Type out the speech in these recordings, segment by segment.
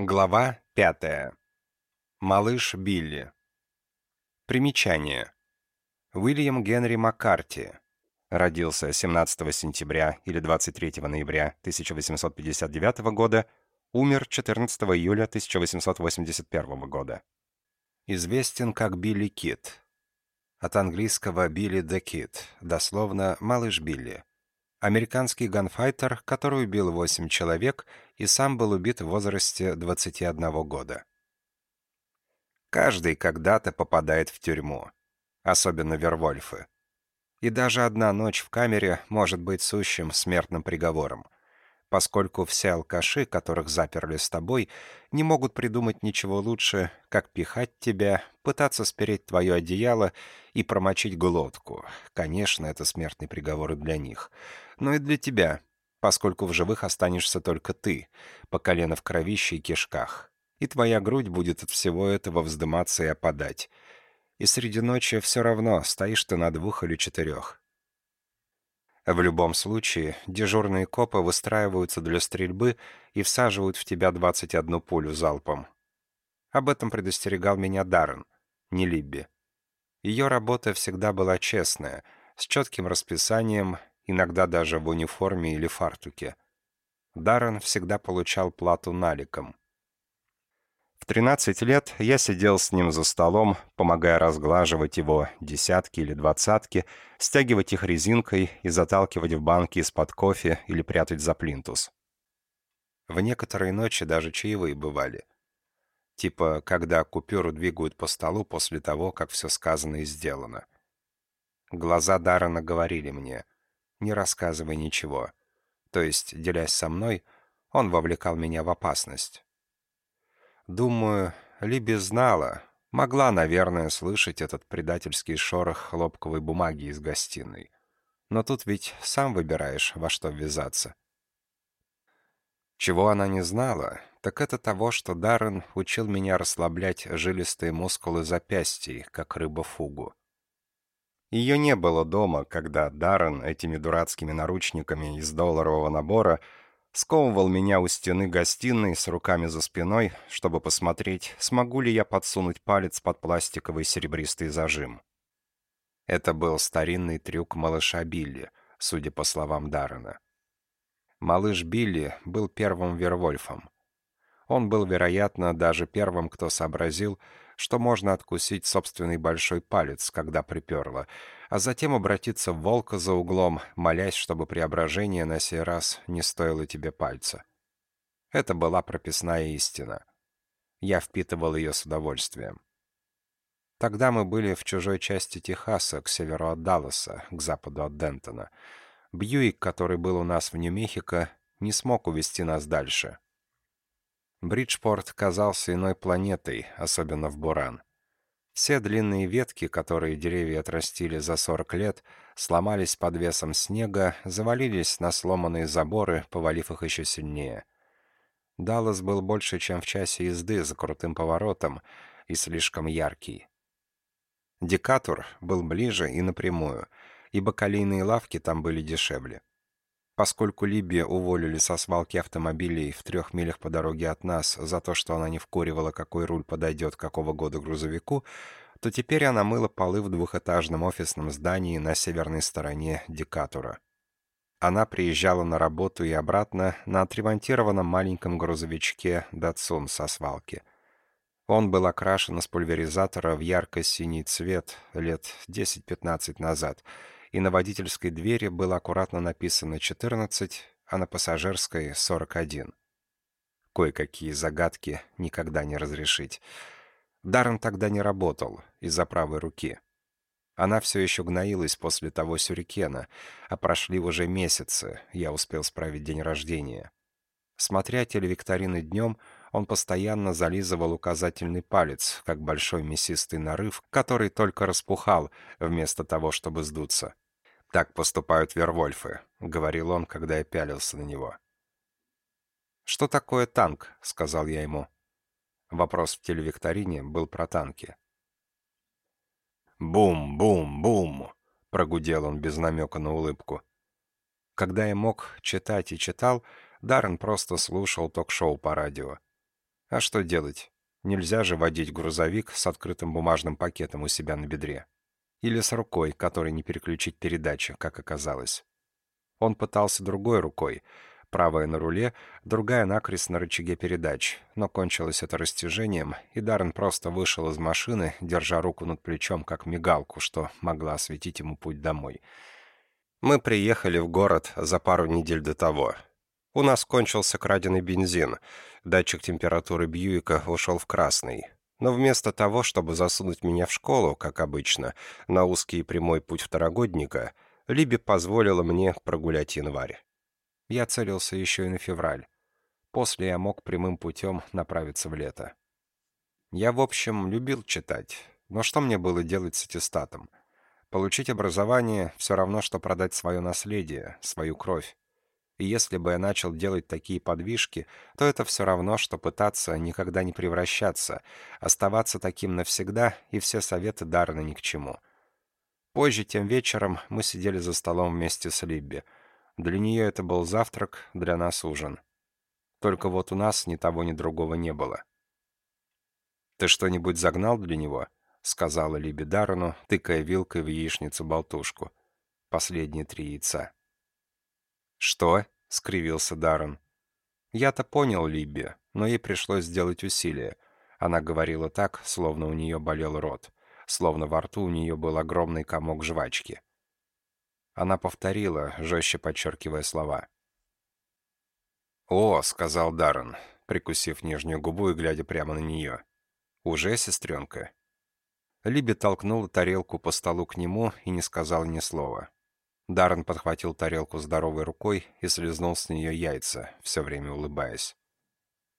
Глава пятая. Малыш Билли. Примечание. Уильям Генри Маккарти. Родился 17 сентября или 23 ноября 1859 года, умер 14 июля 1881 года. Известен как Билли Кит. От английского «Билли the Kid», дословно «Малыш Билли». Американский ганфайтер, который убил 8 человек и сам был убит в возрасте 21 года. Каждый когда-то попадает в тюрьму, особенно Вервольфы. И даже одна ночь в камере может быть сущим смертным приговором – поскольку все алкаши, которых заперли с тобой, не могут придумать ничего лучше, как пихать тебя, пытаться спереть твое одеяло и промочить глотку. Конечно, это смертный приговор и для них. Но и для тебя, поскольку в живых останешься только ты, по колено в кровище и кишках. И твоя грудь будет от всего этого вздыматься и опадать. И среди ночи все равно, стоишь ты на двух или четырех. В любом случае, дежурные копы выстраиваются для стрельбы и всаживают в тебя 21 пулю залпом. Об этом предостерегал меня Даррен, не Либби. Ее работа всегда была честная, с четким расписанием, иногда даже в униформе или фартуке. Даррен всегда получал плату наликом. В 13 лет я сидел с ним за столом, помогая разглаживать его десятки или двадцатки, стягивать их резинкой и заталкивать в банки из-под кофе или прятать за плинтус. В некоторые ночи даже чаевые бывали. Типа, когда купюру двигают по столу после того, как все сказано и сделано. Глаза Даррена говорили мне, не рассказывай ничего. То есть, делясь со мной, он вовлекал меня в опасность. Думаю, Либи знала, могла, наверное, слышать этот предательский шорох хлопковой бумаги из гостиной. Но тут ведь сам выбираешь, во что ввязаться. Чего она не знала, так это того, что Даррен учил меня расслаблять жилистые мускулы запястий, как рыба фугу. Ее не было дома, когда Даррен этими дурацкими наручниками из долларового набора сковывал меня у стены гостиной с руками за спиной, чтобы посмотреть, смогу ли я подсунуть палец под пластиковый серебристый зажим. Это был старинный трюк малыша Билли, судя по словам Даррена. Малыш Билли был первым Вервольфом. Он был, вероятно, даже первым, кто сообразил, что можно откусить собственный большой палец, когда приперло, а затем обратиться в волка за углом, молясь, чтобы преображение на сей раз не стоило тебе пальца. Это была прописная истина. Я впитывал ее с удовольствием. Тогда мы были в чужой части Техаса, к северу от Далласа, к западу от Дентона. Бьюик, который был у нас в Нью-Мехико, не смог увести нас дальше. Бриджпорт казался иной планетой, особенно в Буран. Все длинные ветки, которые деревья отрастили за 40 лет, сломались под весом снега, завалились на сломанные заборы, повалив их еще сильнее. Даллас был больше, чем в часе езды за крутым поворотом и слишком яркий. Декатур был ближе и напрямую, ибо колейные лавки там были дешевле. Поскольку Либби уволили со свалки автомобилей в трех милях по дороге от нас за то, что она не вкуривала, какой руль подойдет какого года грузовику, то теперь она мыла полы в двухэтажном офисном здании на северной стороне Декатура. Она приезжала на работу и обратно на отремонтированном маленьком грузовичке «Датсун» со свалки. Он был окрашен из пульверизатора в ярко-синий цвет лет 10-15 назад — и на водительской двери было аккуратно написано 14, а на пассажирской 41. Кое-какие загадки никогда не разрешить. Даррен тогда не работал из-за правой руки. Она все еще гноилась после того сюрикена, а прошли уже месяцы, я успел справить день рождения. Смотря телевикторины днем, он постоянно зализывал указательный палец, как большой мясистый нарыв, который только распухал, вместо того, чтобы сдуться. «Так поступают вервольфы», — говорил он, когда я пялился на него. «Что такое танк?» — сказал я ему. Вопрос в телевикторине был про танки. «Бум-бум-бум!» — прогудел он без намека на улыбку. Когда я мог читать и читал, Даррен просто слушал ток-шоу по радио. А что делать? Нельзя же водить грузовик с открытым бумажным пакетом у себя на бедре. Или с рукой, которой не переключить передачу, как оказалось. Он пытался другой рукой, правая на руле, другая накрест на рычаге передач, но кончилось это растяжением, и Даррен просто вышел из машины, держа руку над плечом, как мигалку, что могла осветить ему путь домой. Мы приехали в город за пару недель до того. У нас кончился краденый бензин. Датчик температуры Бьюика ушел в красный. Но вместо того, чтобы засунуть меня в школу, как обычно, на узкий и прямой путь второгодника, Либи позволила мне прогулять январь. Я целился еще и на февраль. После я мог прямым путем направиться в лето. Я, в общем, любил читать. Но что мне было делать с аттестатом? Получить образование — все равно, что продать свое наследие, свою кровь. И если бы я начал делать такие подвижки, то это все равно, что пытаться никогда не превращаться, оставаться таким навсегда, и все советы Дарна ни к чему. Позже, тем вечером, мы сидели за столом вместе с Либби. Для нее это был завтрак, для нас ужин. Только вот у нас ни того, ни другого не было. «Ты что-нибудь загнал для него?» — сказала Либи Даррену, тыкая вилкой в яичницу-болтушку. Последние три яйца. «Что?» — скривился Даррен. «Я-то понял Либби, но ей пришлось сделать усилие. Она говорила так, словно у нее болел рот, словно во рту у нее был огромный комок жвачки». Она повторила, жестче подчеркивая слова. «О», — сказал Даррен, прикусив нижнюю губу и глядя прямо на нее. «Уже, сестренка?» Либи толкнула тарелку по столу к нему и не сказал ни слова. Даррен подхватил тарелку здоровой рукой и слезнул с нее яйца, все время улыбаясь.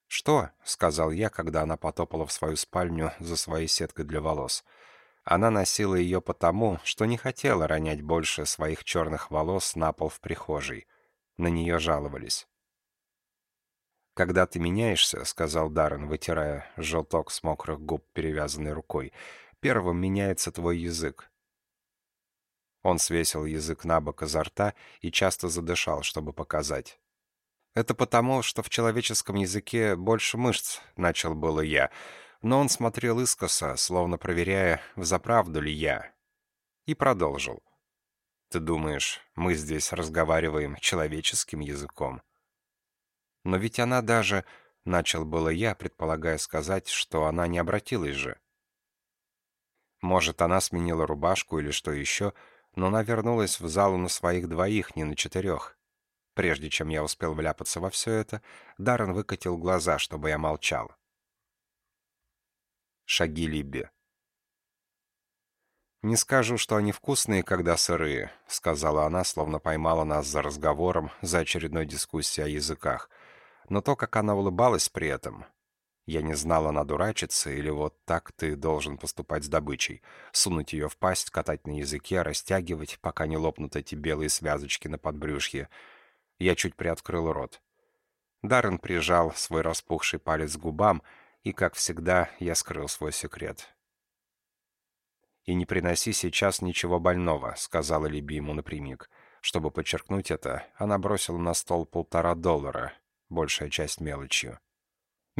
«Что?» — сказал я, когда она потопала в свою спальню за своей сеткой для волос. Она носила ее потому, что не хотела ронять больше своих черных волос на пол в прихожей. На нее жаловались. «Когда ты меняешься», — сказал Даррен, вытирая желток с мокрых губ перевязанной рукой, — «первым меняется твой язык. Он свесил язык на бок изо рта и часто задышал, чтобы показать. «Это потому, что в человеческом языке больше мышц», — начал было я, но он смотрел искоса, словно проверяя, взаправду ли я. И продолжил. «Ты думаешь, мы здесь разговариваем человеческим языком?» «Но ведь она даже...» — начал было я, предполагая сказать, что она не обратилась же. Может, она сменила рубашку или что еще, — но она вернулась в залу на своих двоих, не на четырех. Прежде чем я успел вляпаться во все это, Даррен выкатил глаза, чтобы я молчал. Шаги Либби. «Не скажу, что они вкусные, когда сырые», — сказала она, словно поймала нас за разговором, за очередной дискуссией о языках. Но то, как она улыбалась при этом, я не знал, она дурачится, или вот так ты должен поступать с добычей. Сунуть ее в пасть, катать на языке, растягивать, пока не лопнут эти белые связочки на подбрюшье. Я чуть приоткрыл рот. Даррен прижал свой распухший палец к губам, и, как всегда, я скрыл свой секрет. «И не приноси сейчас ничего больного», — сказала Либи ему напрямик. Чтобы подчеркнуть это, она бросила на стол полтора доллара, большая часть мелочью.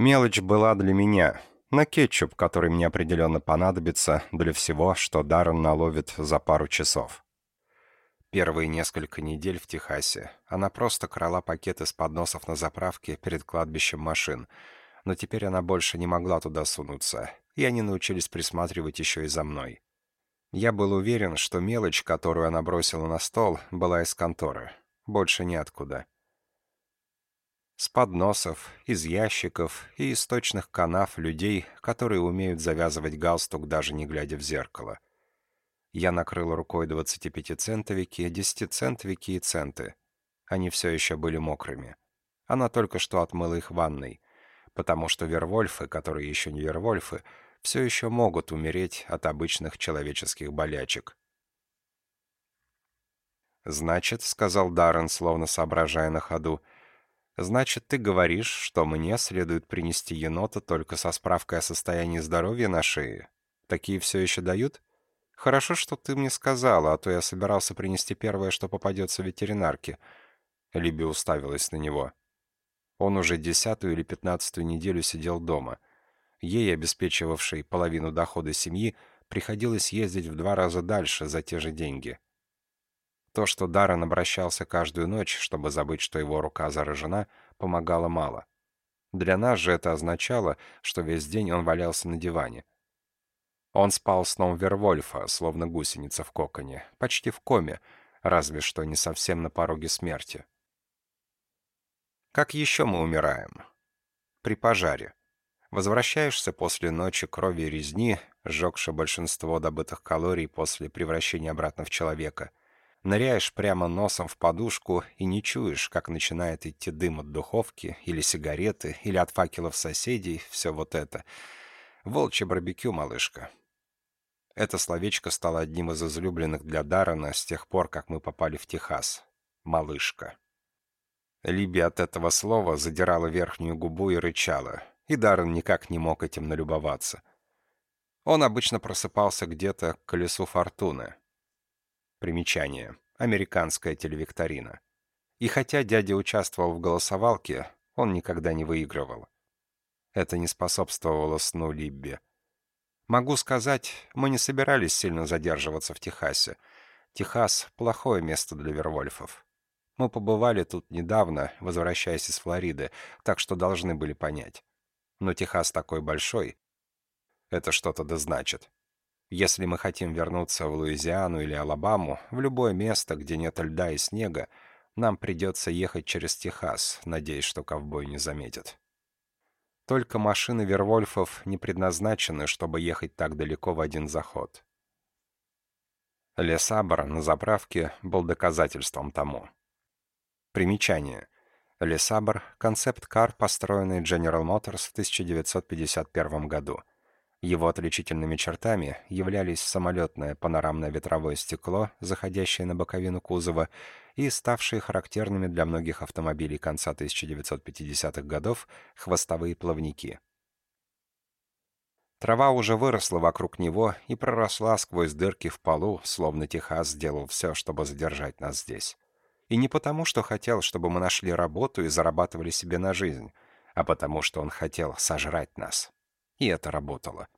Мелочь была для меня. На кетчуп, который мне определенно понадобится для всего, что Даррен наловит за пару часов. Первые несколько недель в Техасе она просто крала пакеты с подносов на заправке перед кладбищем машин, но теперь она больше не могла туда сунуться, и они научились присматривать еще и за мной. Я был уверен, что мелочь, которую она бросила на стол, была из конторы. Больше неоткуда с подносов, из ящиков и из точных канав людей, которые умеют завязывать галстук, даже не глядя в зеркало. Я накрыл рукой 25-центовики, 10-центовики и центы. Они все еще были мокрыми. Она только что отмыла их ванной, потому что вервольфы, которые еще не вервольфы, все еще могут умереть от обычных человеческих болячек. «Значит», — сказал Даррен, словно соображая на ходу, — Значит, ты говоришь, что мне следует принести енота только со справкой о состоянии здоровья на шее? Такие все еще дают? Хорошо, что ты мне сказала, а то я собирался принести первое, что попадется ветеринарке. Либи уставилась на него. Он уже десятую или пятнадцатую неделю сидел дома. Ей, обеспечивавшей половину дохода семьи, приходилось ездить в два раза дальше за те же деньги. То, что Даррен обращался каждую ночь, чтобы забыть, что его рука заражена, помогало мало. Для нас же это означало, что весь день он валялся на диване. Он спал сном Вервольфа, словно гусеница в коконе, почти в коме, разве что не совсем на пороге смерти. Как еще мы умираем? При пожаре. Возвращаешься после ночи крови и резни, сжегши большинство добытых калорий после превращения обратно в человека. Ныряешь прямо носом в подушку и не чуешь, как начинает идти дым от духовки, или сигареты, или от факелов соседей, все вот это. Волчье барбекю, малышка. Это словечко стало одним из излюбленных для Даррена с тех пор, как мы попали в Техас. «Малышка». Либи от этого слова задирала верхнюю губу и рычала, и Даррен никак не мог этим налюбоваться. Он обычно просыпался где-то к колесу фортуны. Примечание. Американская телевикторина. И хотя дядя участвовал в голосовалке, он никогда не выигрывал. Это не способствовало сну Либби. Могу сказать, мы не собирались сильно задерживаться в Техасе. Техас — плохое место для Вервольфов. Мы побывали тут недавно, возвращаясь из Флориды, так что должны были понять. Но Техас такой большой. Это что-то да значит. Если мы хотим вернуться в Луизиану или Алабаму, в любое место, где нет льда и снега, нам придется ехать через Техас, надеясь, что ковбой не заметит. Только машины Вервольфов не предназначены, чтобы ехать так далеко в один заход. Лесабр на заправке был доказательством тому. Примечание. Лесабр — концепт-кар, построенный General Motors в 1951 году. Его отличительными чертами являлись самолетное панорамное ветровое стекло, заходящее на боковину кузова, и ставшие характерными для многих автомобилей конца 1950-х годов хвостовые плавники. Трава уже выросла вокруг него и проросла сквозь дырки в полу, словно Техас сделал все, чтобы задержать нас здесь. И не потому, что хотел, чтобы мы нашли работу и зарабатывали себе на жизнь, а потому, что он хотел сожрать нас. И это работало.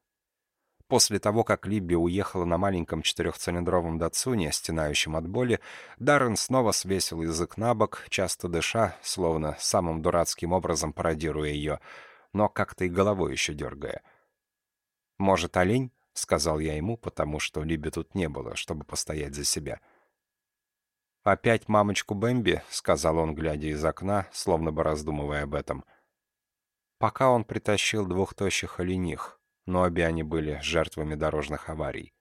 После того, как Либби уехала на маленьком четырехцилиндровом датсуне, стенающем от боли, Даррен снова свесил язык на бок, часто дыша, словно самым дурацким образом пародируя ее, но как-то и головой еще дергая. «Может, олень?» — сказал я ему, потому что Либби тут не было, чтобы постоять за себя. «Опять мамочку Бэмби?» — сказал он, глядя из окна, словно бы раздумывая об этом — Пока он притащил двух тощих олених, но обе они были жертвами дорожных аварий.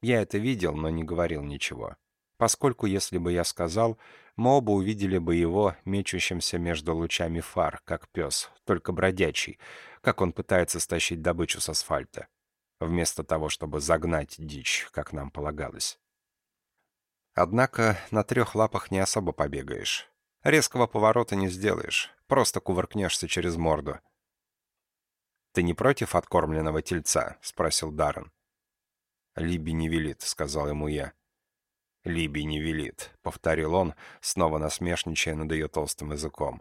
Я это видел, но не говорил ничего. Поскольку, если бы я сказал, мы оба увидели бы его, мечущимся между лучами фар, как пес, только бродячий, как он пытается стащить добычу с асфальта, вместо того, чтобы загнать дичь, как нам полагалось. Однако на трех лапах не особо побегаешь. Резкого поворота не сделаешь, просто кувыркнешься через морду — «Ты не против откормленного тельца?» — спросил Даррен. «Либи не велит», — сказал ему я. «Либи не велит», — повторил он, снова насмешничая над ее толстым языком.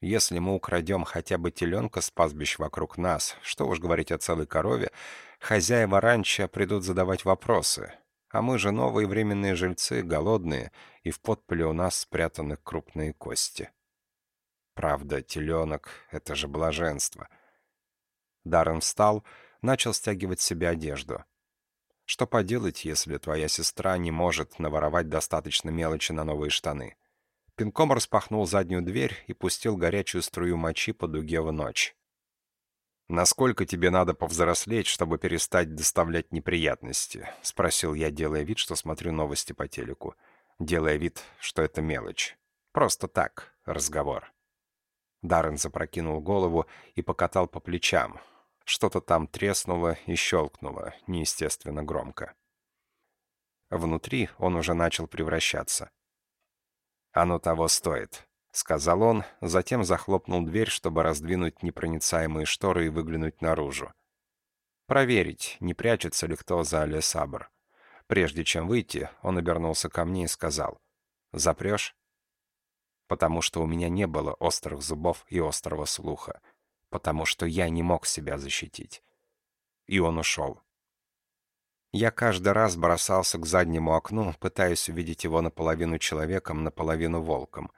«Если мы украдем хотя бы теленка с пастбищ вокруг нас, что уж говорить о целой корове, хозяева ранчо придут задавать вопросы, а мы же новые временные жильцы, голодные, и в подполе у нас спрятаны крупные кости». Правда, теленок — это же блаженство — Даррен встал, начал стягивать себе одежду. Что поделать, если твоя сестра не может наворовать достаточно мелочи на новые штаны? Пинком распахнул заднюю дверь и пустил горячую струю мочи по дуге в ночь. «Насколько тебе надо повзрослеть, чтобы перестать доставлять неприятности?» — спросил я, делая вид, что смотрю новости по телеку. Делая вид, что это мелочь. Просто так, разговор. Даррен запрокинул голову и покатал по плечам, что-то там треснуло и щелкнуло, неестественно громко. Внутри он уже начал превращаться. «Оно того стоит», — сказал он, затем захлопнул дверь, чтобы раздвинуть непроницаемые шторы и выглянуть наружу. Проверить, не прячется ли кто за Алесабр. Прежде чем выйти, он обернулся ко мне и сказал, «Запрешь?» потому что у меня не было острых зубов и острого слуха, потому что я не мог себя защитить. И он ушел. Я каждый раз бросался к заднему окну, пытаясь увидеть его наполовину человеком, наполовину волком,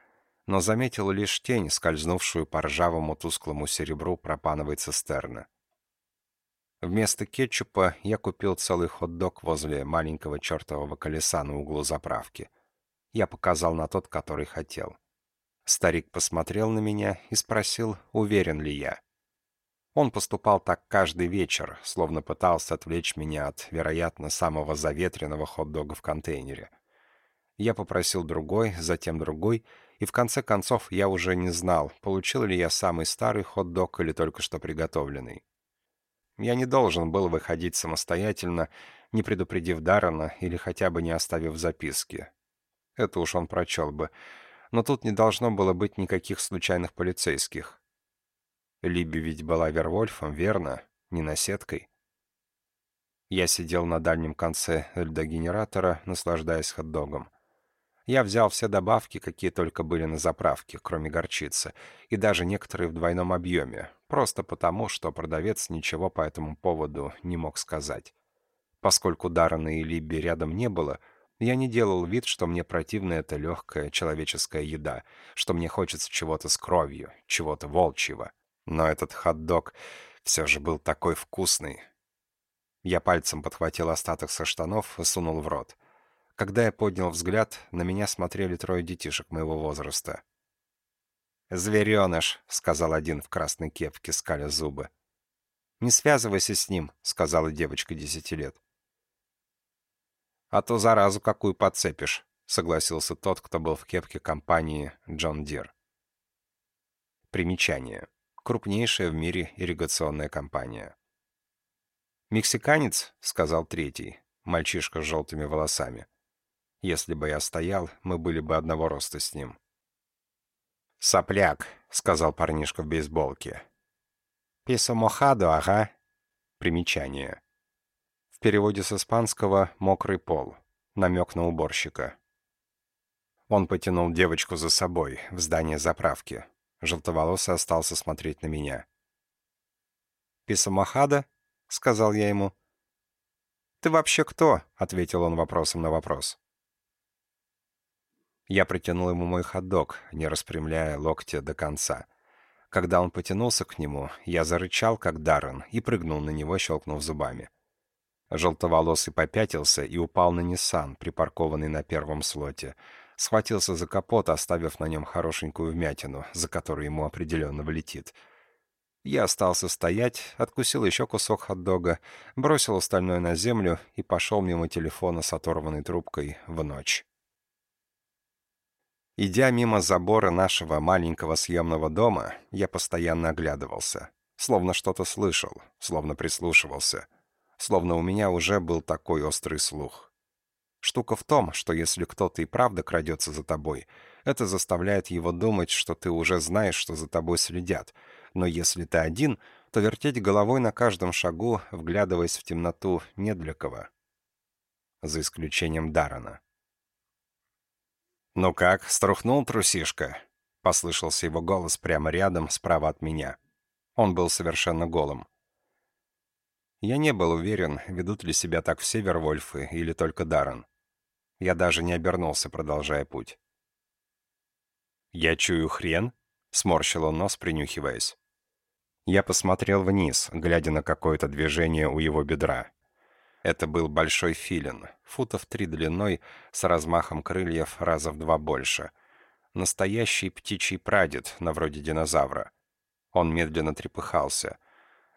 но заметил лишь тень, скользнувшую по ржавому тусклому серебру пропановой цистерны. Вместо кетчупа я купил целый хот-дог возле маленького чертового колеса на углу заправки. Я показал на тот, который хотел. Старик посмотрел на меня и спросил, уверен ли я. Он поступал так каждый вечер, словно пытался отвлечь меня от, вероятно, самого заветренного хот-дога в контейнере. Я попросил другой, затем другой, и в конце концов я уже не знал, получил ли я самый старый хот-дог или только что приготовленный. Я не должен был выходить самостоятельно, не предупредив Даррена или хотя бы не оставив записки. Это уж он прочел бы. Но тут не должно было быть никаких случайных полицейских. Либи ведь была Вервольфом, верно? Не наседкой. Я сидел на дальнем конце льдогенератора, наслаждаясь хот-догом. Я взял все добавки, какие только были на заправке, кроме горчицы, и даже некоторые в двойном объеме, просто потому, что продавец ничего по этому поводу не мог сказать. Поскольку Даррена и Либби рядом не было, я не делал вид, что мне противна эта легкая человеческая еда, что мне хочется чего-то с кровью, чего-то волчьего. Но этот хот-дог все же был такой вкусный. Я пальцем подхватил остаток со штанов и сунул в рот — когда я поднял взгляд, на меня смотрели трое детишек моего возраста. «Звереныш», — сказал один в красной кепке, скаля зубы. «Не связывайся с ним», — сказала девочка десяти лет. «А то заразу какую подцепишь», — согласился тот, кто был в кепке компании John Deere. Примечание. Крупнейшая в мире ирригационная компания. «Мексиканец», — сказал третий, мальчишка с желтыми волосами. Если бы я стоял, мы были бы одного роста с ним. «Сопляк», — сказал парнишка в бейсболке. «Piso mojado, ага». Примечание. В переводе с испанского «мокрый пол». Намек на уборщика. Он потянул девочку за собой, в здание заправки. Желтоволосый остался смотреть на меня. «Писо мохадо?» — сказал я ему. «Ты вообще кто?» — ответил он вопросом на вопрос. Я протянул ему мой ходок, не распрямляя локтя до конца. Когда он потянулся к нему, я зарычал, как Даррен, и прыгнул на него, щелкнув зубами. Желтоволосый попятился и упал на Ниссан, припаркованный на первом слоте. Схватился за капот, оставив на нем хорошенькую вмятину, за которую ему определенно влетит. Я остался стоять, откусил еще кусок хот-дога, бросил остальное на землю и пошел мимо телефона с оторванной трубкой в ночь. Идя мимо забора нашего маленького съемного дома, я постоянно оглядывался. Словно что-то слышал, словно прислушивался. Словно у меня уже был такой острый слух. Штука в том, что если кто-то и правда крадется за тобой, это заставляет его думать, что ты уже знаешь, что за тобой следят. Но если ты один, то вертеть головой на каждом шагу, вглядываясь в темноту, не для кого. За исключением Дарана. «Ну как, струхнул трусишка?» — послышался его голос прямо рядом, справа от меня. Он был совершенно голым. Я не был уверен, ведут ли себя так все Вервольфы или только Даррен. Я даже не обернулся, продолжая путь. «Я чую хрен?» — сморщил он нос, принюхиваясь. Я посмотрел вниз, глядя на какое-то движение у его бедра. Это был большой филин, футов три длиной, с размахом крыльев раза в два больше. Настоящий птичий прадед, на вроде динозавра. Он медленно трепыхался.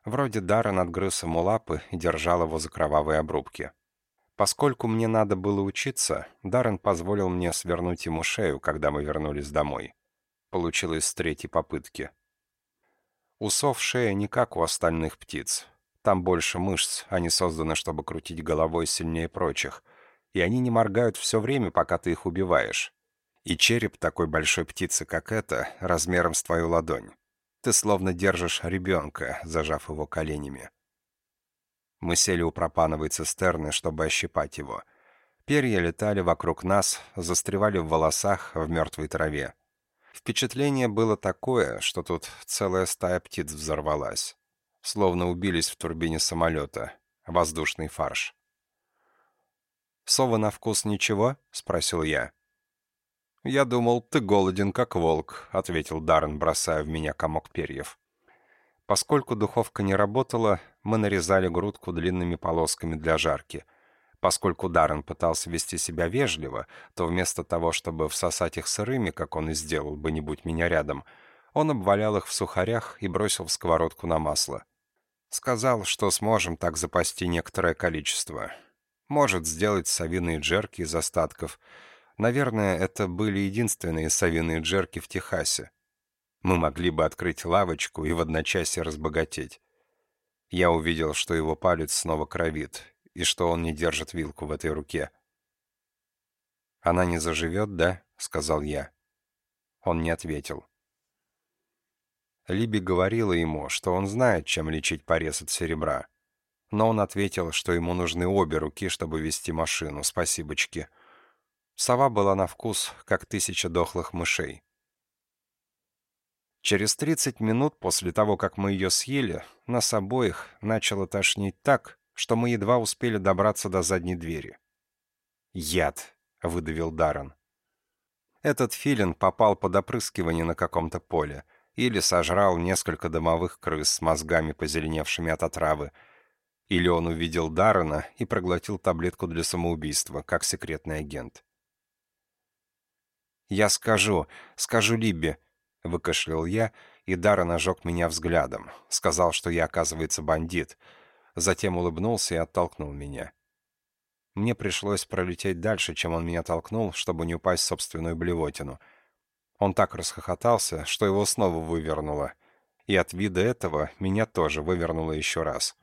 Вроде Даррен отгрыз ему лапы и держал его за кровавые обрубки. Поскольку мне надо было учиться, Даррен позволил мне свернуть ему шею, когда мы вернулись домой. Получилось с третьей попытки. Усов шея не как у остальных птиц. Там больше мышц, они созданы, чтобы крутить головой сильнее прочих. И они не моргают все время, пока ты их убиваешь. И череп такой большой птицы, как эта, размером с твою ладонь. Ты словно держишь ребенка, зажав его коленями. Мы сели у пропановой цистерны, чтобы ощипать его. Перья летали вокруг нас, застревали в волосах, в мертвой траве. Впечатление было такое, что тут целая стая птиц взорвалась. Словно убились в турбине самолета. Воздушный фарш. «Совы на вкус ничего?» — спросил я. «Я думал, ты голоден, как волк», — ответил Даррен, бросая в меня комок перьев. Поскольку духовка не работала, мы нарезали грудку длинными полосками для жарки. Поскольку Даррен пытался вести себя вежливо, то вместо того, чтобы всосать их сырыми, как он и сделал бы, не будь меня рядом, он обвалял их в сухарях и бросил в сковородку на масло. Сказал, что сможем так запасти некоторое количество. Может сделать совиные джерки из остатков — Наверное, это были единственные совиные джерки в Техасе. Мы могли бы открыть лавочку и в одночасье разбогатеть. Я увидел, что его палец снова кровит, и что он не держит вилку в этой руке. «Она не заживет, да?» — сказал я. Он не ответил. Либи говорила ему, что он знает, чем лечить порез от серебра. Но он ответил, что ему нужны обе руки, чтобы вести машину, спасибочки. — Сова была на вкус, как тысяча дохлых мышей. Через 30 минут после того, как мы ее съели, нас обоих начало тошнить так, что мы едва успели добраться до задней двери. «Яд», — выдавил Даррен. Этот филин попал под опрыскивание на каком-то поле или сожрал несколько домовых крыс с мозгами, позеленевшими от отравы, или он увидел Даррена и проглотил таблетку для самоубийства, как секретный агент. «Я скажу, скажу Либби», — выкашлял я, и Дара нажег меня взглядом. Сказал, что я, оказывается, бандит. Затем улыбнулся и оттолкнул меня. Мне пришлось пролететь дальше, чем он меня толкнул, чтобы не упасть в собственную блевотину. Он так расхохотался, что его снова вывернуло. И от вида этого меня тоже вывернуло еще раз.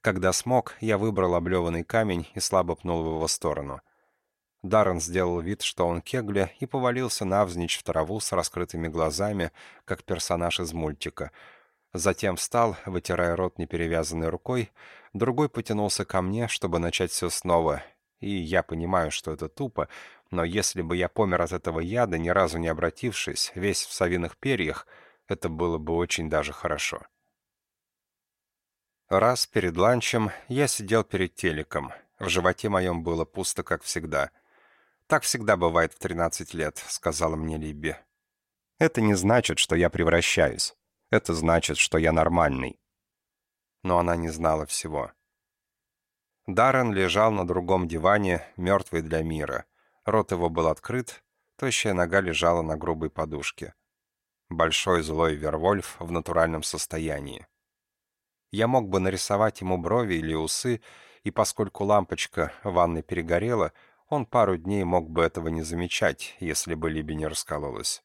Когда смог, я выбрал облеванный камень и слабо пнул в его сторону — Даррен сделал вид, что он кегля, и повалился навзничь в траву с раскрытыми глазами, как персонаж из мультика. Затем встал, вытирая рот неперевязанной рукой, другой потянулся ко мне, чтобы начать все снова. И я понимаю, что это тупо, но если бы я помер от этого яда, ни разу не обратившись, весь в совиных перьях, это было бы очень даже хорошо. Раз перед ланчем я сидел перед телеком. В животе моем было пусто, как всегда — «Так всегда бывает в 13 лет», — сказала мне Либби. «Это не значит, что я превращаюсь. Это значит, что я нормальный». Но она не знала всего. Даррен лежал на другом диване, мертвый для мира. Рот его был открыт, тощая нога лежала на грубой подушке. Большой злой Вервольф в натуральном состоянии. Я мог бы нарисовать ему брови или усы, и поскольку лампочка в ванной перегорела, он пару дней мог бы этого не замечать, если бы Либи не раскололась.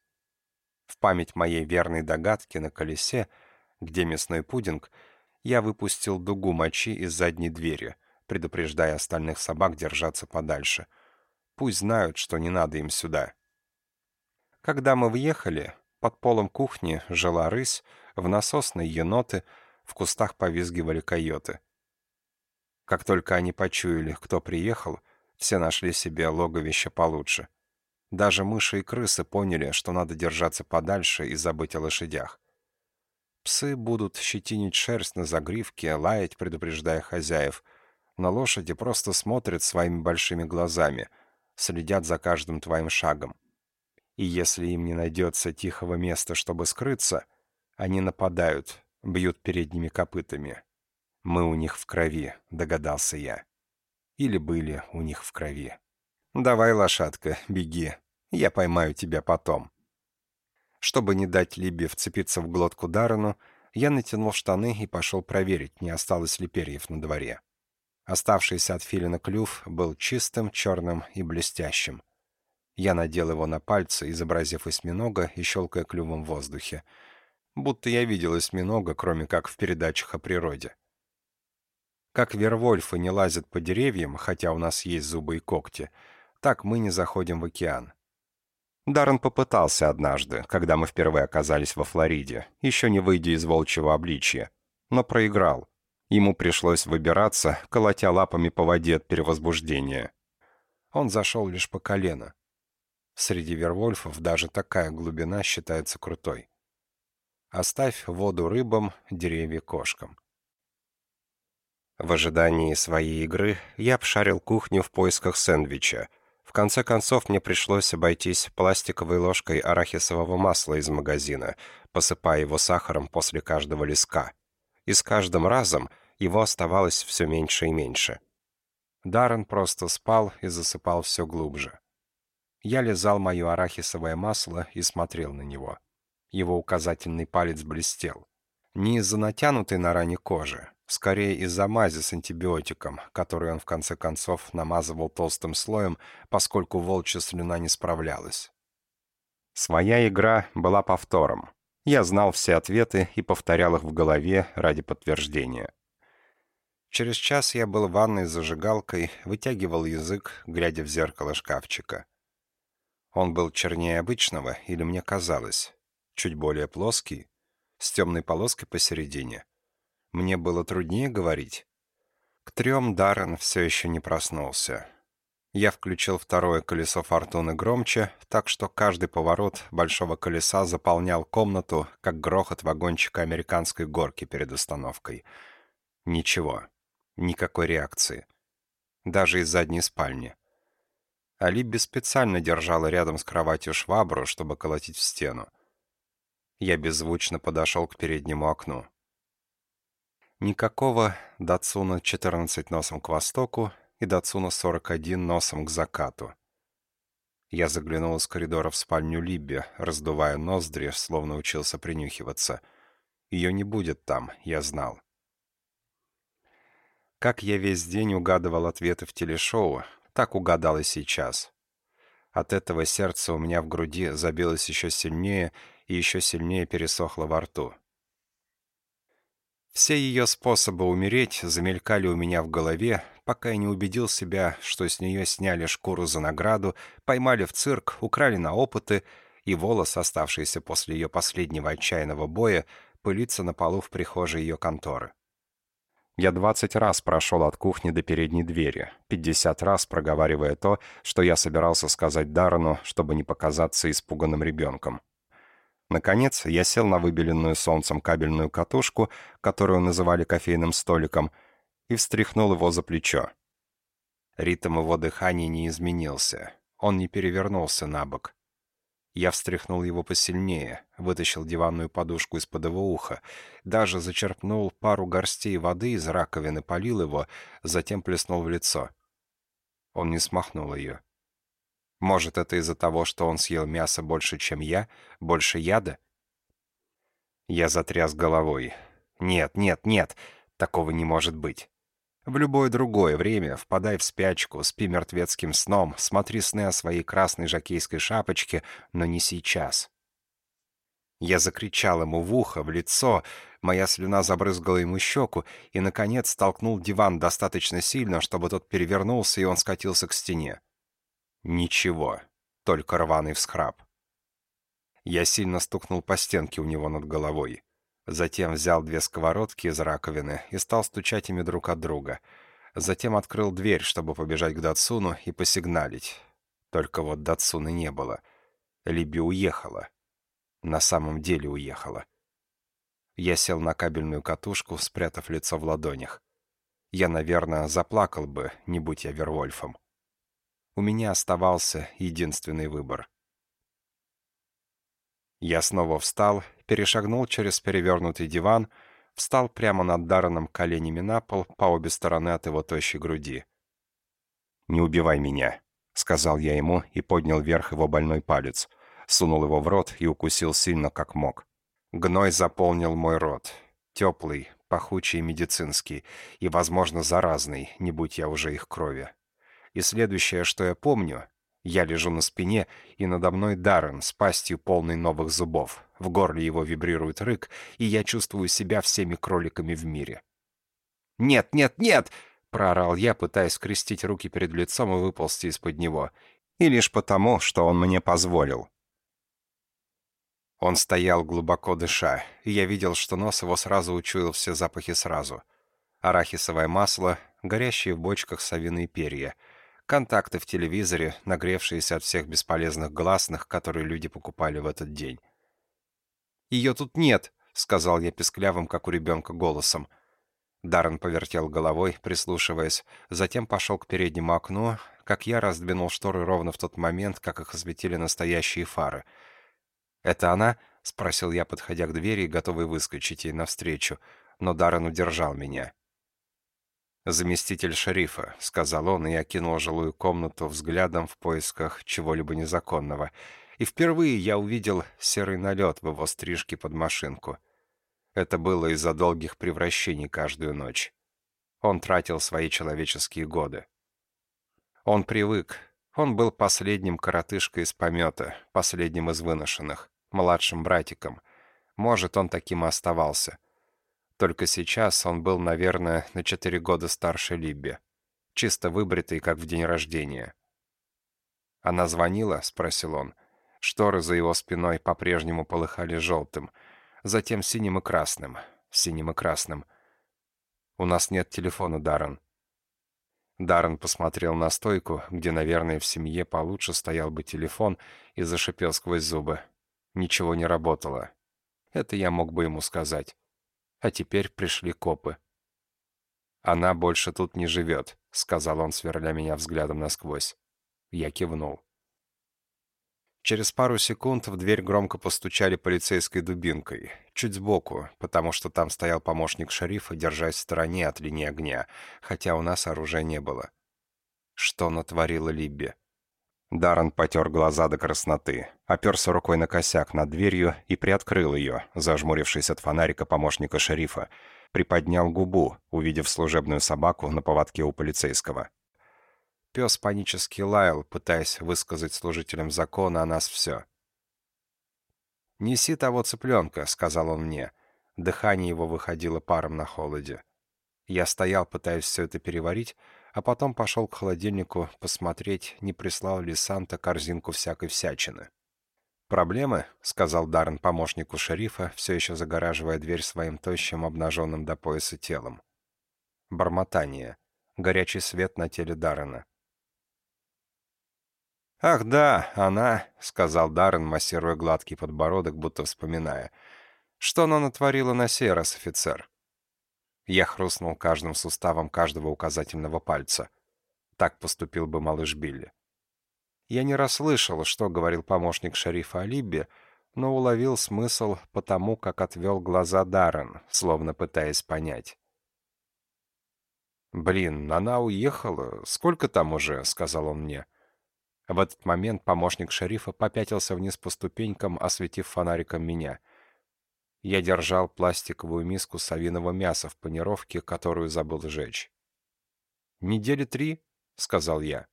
В память моей верной догадки на колесе, где мясной пудинг, я выпустил дугу мочи из задней двери, предупреждая остальных собак держаться подальше. Пусть знают, что не надо им сюда. Когда мы въехали, под полом кухни жила рысь, в насосной еноты, в кустах повизгивали койоты. Как только они почуяли, кто приехал, все нашли себе логовище получше. Даже мыши и крысы поняли, что надо держаться подальше и забыть о лошадях. Псы будут щетинить шерсть на загривке, лаять, предупреждая хозяев. Но лошади просто смотрят своими большими глазами, следят за каждым твоим шагом. И если им не найдется тихого места, чтобы скрыться, они нападают, бьют передними копытами. Мы у них в крови, догадался я или были у них в крови. «Давай, лошадка, беги. Я поймаю тебя потом». Чтобы не дать Либе вцепиться в глотку Даррену, я натянул штаны и пошел проверить, не осталось ли перьев на дворе. Оставшийся от филина клюв был чистым, черным и блестящим. Я надел его на пальцы, изобразив осьминога и щелкая клювом в воздухе. Будто я видел осьминога, кроме как в передачах о природе. Как вервольфы не лазят по деревьям, хотя у нас есть зубы и когти, так мы не заходим в океан. Даррен попытался однажды, когда мы впервые оказались во Флориде, еще не выйдя из волчьего обличья, но проиграл. Ему пришлось выбираться, колотя лапами по воде от перевозбуждения. Он зашел лишь по колено. Среди вервольфов даже такая глубина считается крутой. Оставь воду рыбам, деревья кошкам. В ожидании своей игры я обшарил кухню в поисках сэндвича. В конце концов мне пришлось обойтись пластиковой ложкой арахисового масла из магазина, посыпая его сахаром после каждого листка. И с каждым разом его оставалось все меньше и меньше. Даррен просто спал и засыпал все глубже. Я лизал мое арахисовое масло и смотрел на него. Его указательный палец блестел. Не из-за натянутой на ране кожи, скорее из-за мази с антибиотиком, который он в конце концов намазывал толстым слоем, поскольку волчья слюна не справлялась. Своя игра была повтором. Я знал все ответы и повторял их в голове ради подтверждения. Через час я был в ванной с зажигалкой, вытягивал язык, глядя в зеркало шкафчика. Он был чернее обычного, или мне казалось, чуть более плоский, с темной полоской посередине. Мне было труднее говорить. К трем Даррен все еще не проснулся. Я включил второе колесо фортуны громче, так что каждый поворот большого колеса заполнял комнату, как грохот вагончика американской горки перед остановкой. Ничего. Никакой реакции. Даже из задней спальни. Алиби специально держала рядом с кроватью швабру, чтобы колотить в стену. Я беззвучно подошел к переднему окну. Никакого Датсуна 14 носом к востоку и Датсуна 41 носом к закату. Я заглянул из коридора в спальню Либби, раздувая ноздри, словно учился принюхиваться. Ее не будет там, я знал. Как я весь день угадывал ответы в телешоу, так угадал и сейчас. От этого сердце у меня в груди забилось еще сильнее, и еще сильнее пересохло во рту. Все ее способы умереть замелькали у меня в голове, пока я не убедил себя, что с нее сняли шкуру за награду, поймали в цирк, украли на опыты, и волос, оставшийся после ее последнего отчаянного боя, пылится на полу в прихожей ее конторы. Я двадцать раз прошел от кухни до передней двери, пятьдесят раз проговаривая то, что я собирался сказать Даррену, чтобы не показаться испуганным ребенком. Наконец, я сел на выбеленную солнцем кабельную катушку, которую называли кофейным столиком, и встряхнул его за плечо. Ритм его дыхания не изменился. Он не перевернулся на бок. Я встряхнул его посильнее, вытащил диванную подушку из-под его уха, даже зачерпнул пару горстей воды из раковины, полил его, затем плеснул в лицо. Он не смахнул ее. Может, это из-за того, что он съел мясо больше, чем я? Больше яда? Я затряс головой. Нет, нет, нет, такого не может быть. В любое другое время впадай в спячку, спи мертвецким сном, смотри сны о своей красной жакейской шапочке, но не сейчас. Я закричал ему в ухо, в лицо, моя слюна забрызгала ему щеку, и, наконец, столкнул диван достаточно сильно, чтобы тот перевернулся, и он скатился к стене. Ничего, только рваный всхрап. Я сильно стукнул по стенке у него над головой. Затем взял две сковородки из раковины и стал стучать ими друг от друга. Затем открыл дверь, чтобы побежать к Датсуну и посигналить. Только вот Датсуны не было. Либи уехала. На самом деле уехала. Я сел на кабельную катушку, спрятав лицо в ладонях. Я, наверное, заплакал бы, не будь я Вервольфом у меня оставался единственный выбор. Я снова встал, перешагнул через перевернутый диван, встал прямо над Дарреном коленями на пол по обе стороны от его тощей груди. «Не убивай меня», — сказал я ему и поднял вверх его больной палец, сунул его в рот и укусил сильно, как мог. Гной заполнил мой рот. Теплый, пахучий медицинский и, возможно, заразный, не будь я уже их крови. И следующее, что я помню, я лежу на спине, и надо мной Даррен с пастью полной новых зубов. В горле его вибрирует рык, и я чувствую себя всеми кроликами в мире. «Нет, нет, нет!» — проорал я, пытаясь скрестить руки перед лицом и выползти из-под него. И лишь потому, что он мне позволил. Он стоял глубоко дыша, и я видел, что нос его сразу учуял все запахи сразу. Арахисовое масло, горящие в бочках совиные перья — Контакты в телевизоре, нагревшиеся от всех бесполезных гласных, которые люди покупали в этот день. «Ее тут нет», — сказал я песклявым, как у ребенка, голосом. Даррен повертел головой, прислушиваясь, затем пошел к переднему окну, как я раздвинул шторы ровно в тот момент, как их осветили настоящие фары. «Это она?» — спросил я, подходя к двери, готовый выскочить ей навстречу, но Даррен удержал меня. «Заместитель шерифа», — сказал он и окинул жилую комнату взглядом в поисках чего-либо незаконного. И впервые я увидел серый налет в его стрижке под машинку. Это было из-за долгих превращений каждую ночь. Он тратил свои человеческие годы. Он привык. Он был последним коротышкой из помета, последним из выношенных, младшим братиком. Может, он таким и оставался. Только сейчас он был, наверное, на четыре года старше Либби. Чисто выбритый, как в день рождения. «Она звонила?» — спросил он. Шторы за его спиной по-прежнему полыхали желтым — затем синим и красным, синим и красным. «У нас нет телефона, Даррен». Даррен посмотрел на стойку, где, наверное, в семье получше стоял бы телефон, и зашипел сквозь зубы. Ничего не работало. Это я мог бы ему сказать. А теперь пришли копы. «Она больше тут не живет», — сказал он, сверля меня взглядом насквозь. Я кивнул. Через пару секунд в дверь громко постучали полицейской дубинкой, чуть сбоку, потому что там стоял помощник шерифа, держась в стороне от линии огня, хотя у нас оружия не было. Что натворила Либби? Даррен потер глаза до красноты, оперся рукой на косяк над дверью и приоткрыл ее, зажмурившись от фонарика помощника шерифа, приподнял губу, увидев служебную собаку на поводке у полицейского. Пес панически лаял, пытаясь высказать служителям закона о нас все. «Неси того цыпленка», — сказал он мне. Дыхание его выходило паром на холоде. Я стоял, пытаясь все это переварить, а потом пошел к холодильнику посмотреть, не прислал ли Санта корзинку всякой всячины. «Проблемы?» — сказал Даррен помощнику шерифа, все еще загораживая дверь своим тощим, обнаженным до пояса телом. Бормотание. Горячий свет на теле Даррена. «Ах да, она», — сказал Даррен, массируя гладкий подбородок, будто вспоминая. «Что она натворила на сей раз, офицер?» Я хрустнул каждым суставом каждого указательного пальца. Так поступил бы малыш Билли. Я не расслышал, что говорил помощник шерифа Алиби, но уловил смысл потому, как отвел глаза Даррен, словно пытаясь понять. «Блин, она уехала. Сколько там уже?» — сказал он мне. В этот момент помощник шерифа попятился вниз по ступенькам, осветив фонариком меня. Я держал пластиковую миску совиного мяса в панировке, которую забыл сжечь. «Недели три?» — сказал я.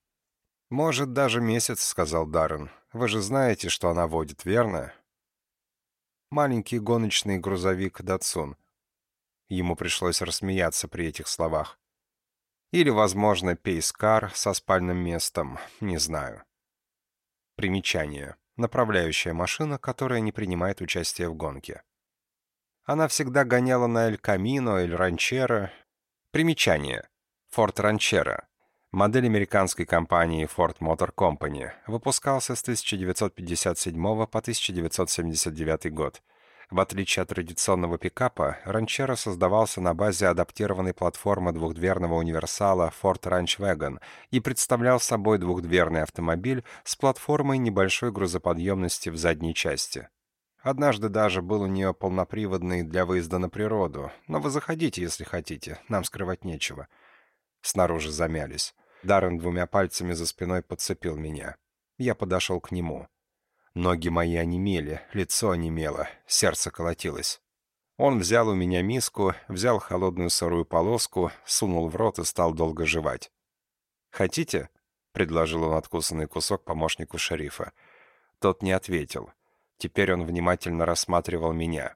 «Может, даже месяц», — сказал Даррен. «Вы же знаете, что она водит, верно?» Маленький гоночный грузовик «Датсун». Ему пришлось рассмеяться при этих словах. Или, возможно, пейскар со спальным местом, не знаю. Примечание. Направляющая машина, которая не принимает участие в гонке. Она всегда гоняла на Эль Камино, Эль Ранчера. Примечание. Форд Ранчера. Модель американской компании Ford Motor Company. Выпускался с 1957 по 1979 год. В отличие от традиционного пикапа, ранчера создавался на базе адаптированной платформы двухдверного универсала Ford Ranch Wagon и представлял собой двухдверный автомобиль с платформой небольшой грузоподъемности в задней части. Однажды даже был у нее полноприводный для выезда на природу, но вы заходите, если хотите, нам скрывать нечего. Снаружи замялись. Даррен двумя пальцами за спиной подцепил меня. Я подошел к нему. Ноги мои онемели, лицо онемело, сердце колотилось. Он взял у меня миску, взял холодную сырую полоску, сунул в рот и стал долго жевать. «Хотите?» — предложил он откусанный кусок помощнику шерифа. Тот не ответил. Теперь он внимательно рассматривал меня.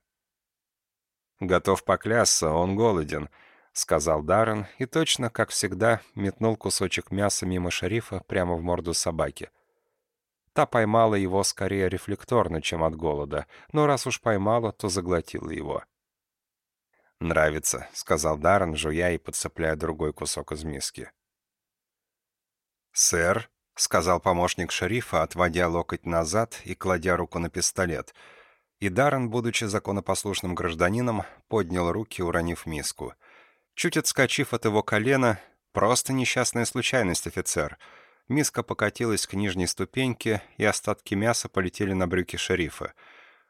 «Готов поклясться, он голоден», — сказал Даррен, и точно, как всегда, метнул кусочек мяса мимо шерифа прямо в морду собаки. Та поймала его скорее рефлекторно, чем от голода, но раз уж поймала, то заглотила его. «Нравится», — сказал Даррен, жуя и подцепляя другой кусок из миски. «Сэр», — сказал помощник шерифа, отводя локоть назад и кладя руку на пистолет. И Даррен, будучи законопослушным гражданином, поднял руки, уронив миску. Чуть отскочив от его колена, «Просто несчастная случайность, офицер». Миска покатилась к нижней ступеньке, и остатки мяса полетели на брюки шерифа.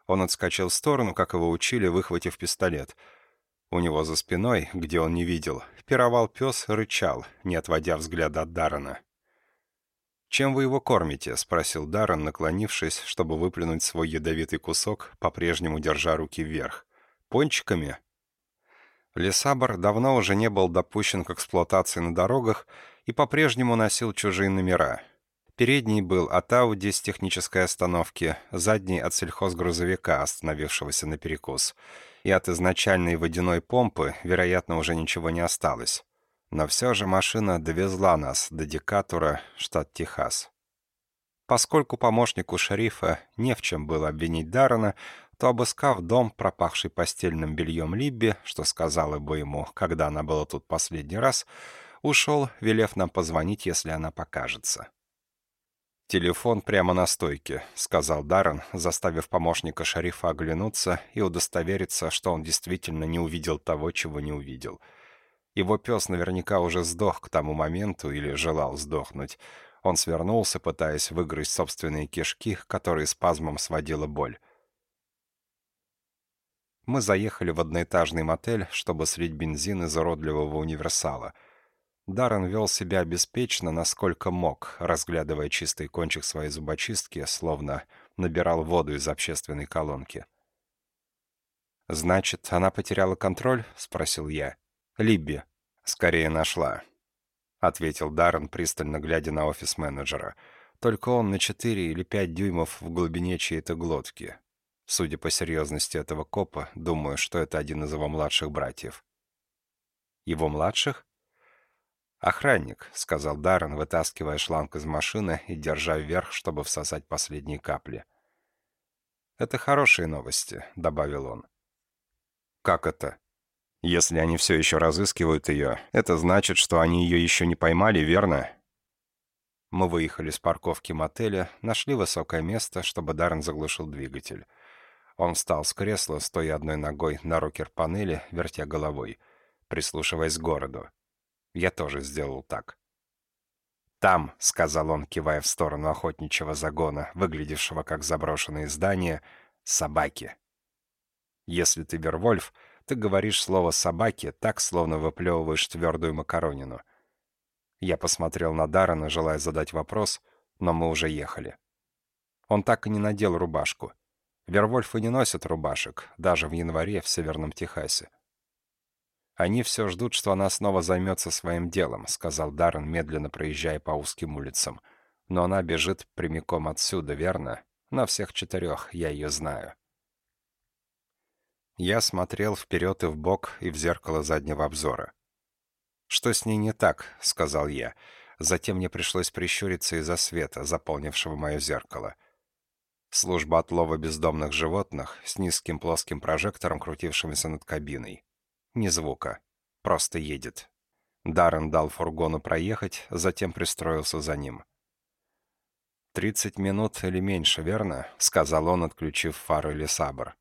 Он отскочил в сторону, как его учили, выхватив пистолет. У него за спиной, где он не видел, пировал пес, рычал, не отводя взгляда от Даррена. «Чем вы его кормите?» — спросил Даррен, наклонившись, чтобы выплюнуть свой ядовитый кусок, по-прежнему держа руки вверх. «Пончиками?» Лесабр давно уже не был допущен к эксплуатации на дорогах и по-прежнему носил чужие номера. Передний был от Ауди с технической остановки, задний от сельхозгрузовика, остановившегося на перекус. И от изначальной водяной помпы, вероятно, уже ничего не осталось. Но все же машина довезла нас до Декатура, штат Техас. Поскольку помощнику шерифа не в чем было обвинить Даррена, то, обыскав дом, пропахший постельным бельем Либби, что сказала бы ему, когда она была тут последний раз, ушел, велев нам позвонить, если она покажется. «Телефон прямо на стойке», — сказал Даррен, заставив помощника шерифа оглянуться и удостовериться, что он действительно не увидел того, чего не увидел. Его пес наверняка уже сдох к тому моменту или желал сдохнуть. Он свернулся, пытаясь выгрызть собственные кишки, которые спазмом сводила боль. Мы заехали в одноэтажный мотель, чтобы слить бензин из уродливого универсала. Даррен вел себя беспечно, насколько мог, разглядывая чистый кончик своей зубочистки, словно набирал воду из общественной колонки. «Значит, она потеряла контроль?» — спросил я. «Либби. Скорее нашла», — ответил Даррен, пристально глядя на офис-менеджера. «Только он на четыре или пять дюймов в глубине чьей-то глотки. Судя по серьезности этого копа, думаю, что это один из его младших братьев. Его младших? «Охранник», — сказал Даррен, вытаскивая шланг из машины и держа вверх, чтобы всосать последние капли. «Это хорошие новости», — добавил он. «Как это?» «Если они все еще разыскивают ее, это значит, что они ее еще не поймали, верно?» Мы выехали с парковки мотеля, нашли высокое место, чтобы Даррен заглушил двигатель. Он встал с кресла, стоя одной ногой на рокер-панели, вертя головой, прислушиваясь к городу. Я тоже сделал так. «Там», — сказал он, кивая в сторону охотничьего загона, выглядевшего как заброшенное здание, — «собаки». Если ты Вервольф, ты говоришь слово «собаки» так, словно выплевываешь твердую макаронину. Я посмотрел на Даррена, желая задать вопрос, но мы уже ехали. Он так и не надел рубашку. Вервольфы не носят рубашек, даже в январе в Северном Техасе. «Они все ждут, что она снова займется своим делом», — сказал Даррен, медленно проезжая по узким улицам. «Но она бежит прямиком отсюда, верно? На всех четырех, я ее знаю». Я смотрел вперед и вбок и в зеркало заднего обзора. «Что с ней не так?» — сказал я. Затем мне пришлось прищуриться из-за света, заполнившего мое зеркало — Служба отлова бездомных животных с низким плоским прожектором, крутившимся над кабиной. Ни звука. Просто едет. Даррен дал фургону проехать, затем пристроился за ним. «Тридцать минут или меньше, верно?» — сказал он, отключив фару или сабр.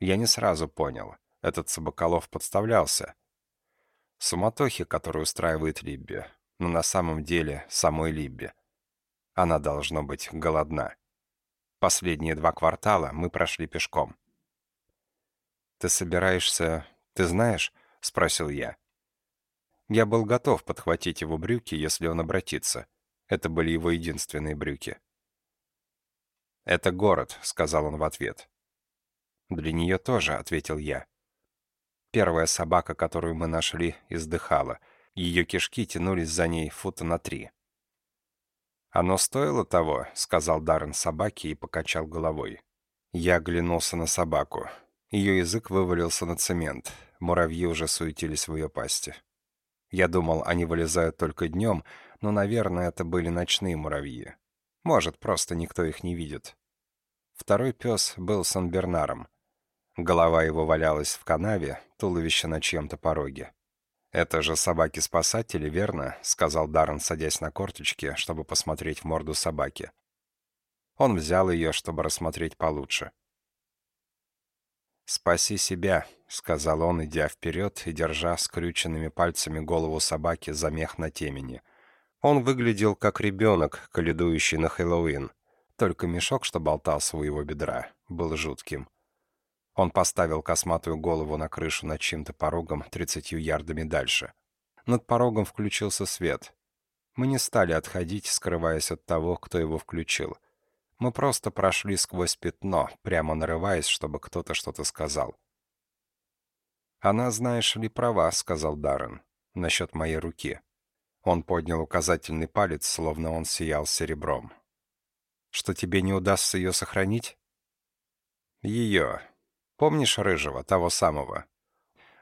Я не сразу понял. Этот Собаколов подставлялся. Суматохи, которую устраивает Либби. Но на самом деле самой Либби. Она должно быть голодна. Последние два квартала мы прошли пешком. «Ты собираешься... Ты знаешь?» — спросил я. Я был готов подхватить его брюки, если он обратится. Это были его единственные брюки. «Это город», — сказал он в ответ. «Для нее тоже», — ответил я. Первая собака, которую мы нашли, издыхала. Ее кишки тянулись за ней фута на три. «Оно стоило того», — сказал Даррен собаке и покачал головой. Я оглянулся на собаку. Ее язык вывалился на цемент. Муравьи уже суетились в ее пасти. Я думал, они вылезают только днем, но, наверное, это были ночные муравьи. Может, просто никто их не видит. Второй пес был Сан-Бернаром. Голова его валялась в канаве, туловище на чьем-то пороге. «Это же собаки-спасатели, верно?» — сказал Даррен, садясь на корточки, чтобы посмотреть в морду собаки. Он взял ее, чтобы рассмотреть получше. «Спаси себя», — сказал он, идя вперед и держа скрюченными пальцами голову собаки за мех на темени. Он выглядел как ребенок, каледующий на Хэллоуин. Только мешок, что болтался у его бедра, был жутким. Он поставил косматую голову на крышу над чьим-то порогом тридцатью ярдами дальше. Над порогом включился свет. Мы не стали отходить, скрываясь от того, кто его включил — мы просто прошли сквозь пятно, прямо нарываясь, чтобы кто-то что-то сказал. «Она, знаешь ли, права», — сказал Даррен, — «насчет моей руки». Он поднял указательный палец, словно он сиял серебром. «Что тебе не удастся ее сохранить?» «Ее. Помнишь Рыжего, того самого?»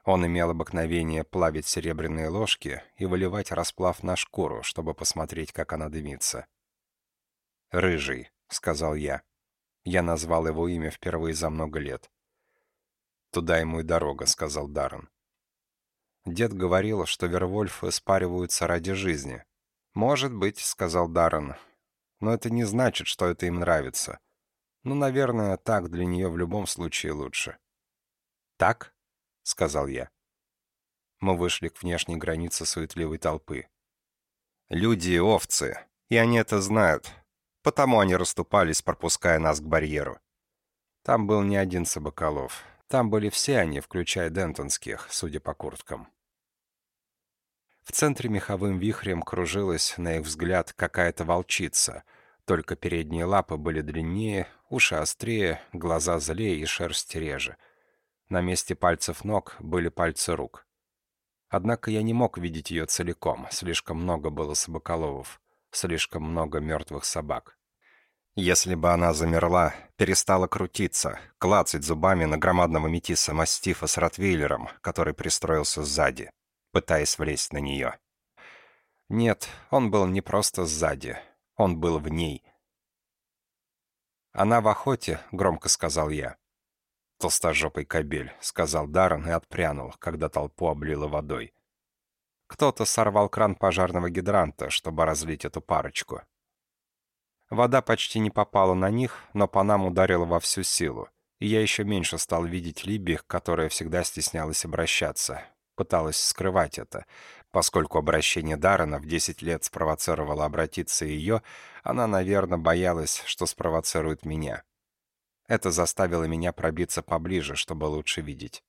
Он имел обыкновение плавить серебряные ложки и выливать расплав на шкуру, чтобы посмотреть, как она дымится. «Рыжий», — сказал я. Я назвал его имя впервые за много лет. «Туда ему и дорога», — сказал Даррен. Дед говорил, что вервольфы спариваются ради жизни. «Может быть», — сказал Даррен. «Но это не значит, что это им нравится. Ну, наверное, так для нее в любом случае лучше». «Так?» — сказал я. Мы вышли к внешней границе суетливой толпы. «Люди и овцы, и они это знают. Потому они расступались, пропуская нас к барьеру. Там был не один Собаколов. Там были все они, включая дентонских, судя по курткам. В центре меховым вихрем кружилась, на их взгляд, какая-то волчица. Только передние лапы были длиннее, уши острее, глаза злее и шерсть реже. На месте пальцев ног были пальцы рук. Однако я не мог видеть ее целиком, слишком много было собаколовов, слишком много мертвых собак. Если бы она замерла, перестала крутиться, клацать зубами на громадного метиса мастифа с ротвейлером, который пристроился сзади, пытаясь влезть на нее. Нет, он был не просто сзади, он был в ней. «Она в охоте», — громко сказал я. «Толстожопый кобель», — сказал Даррен и отпрянул, когда толпу облило водой. Кто-то сорвал кран пожарного гидранта, чтобы разлить эту парочку. Вода почти не попала на них, но по нам ударила во всю силу. И я еще меньше стал видеть Либи, которая всегда стеснялась обращаться. Пыталась скрывать это. Поскольку обращение Даррена в 10 лет спровоцировало обратиться ее, она, наверное, боялась, что спровоцирует меня. Это заставило меня пробиться поближе, чтобы лучше видеть.